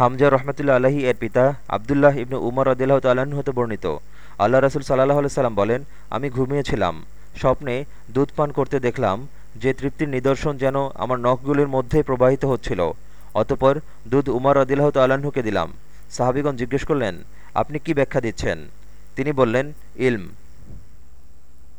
হামজা রহমতুল্লা আলহী এর পিতা আবদুল্লাহ ইবনু উমর আদিল্লাহ তাল্লাহ্ন হতে বর্ণিত। আল্লাহ রসুল সাল্লাহ সাল্লাম বলেন, আমি ঘুমিয়েছিলাম। স্বপ্নে দুধ পান করতে দেখলাম যে তৃপ্তির নিদর্শন যেন আমার নখগুলির মধ্যে প্রবাহিত হচ্ছিল। অতপর দুধ উমর আদিল্লাহ তাল্লাহ্নকে দিলাম। সাহাবিগণ জিজ্ঞেস করলেন, আপনি কি ব্যাখ্যা দিচ্ছেন? তিনি বললেন, ইলম।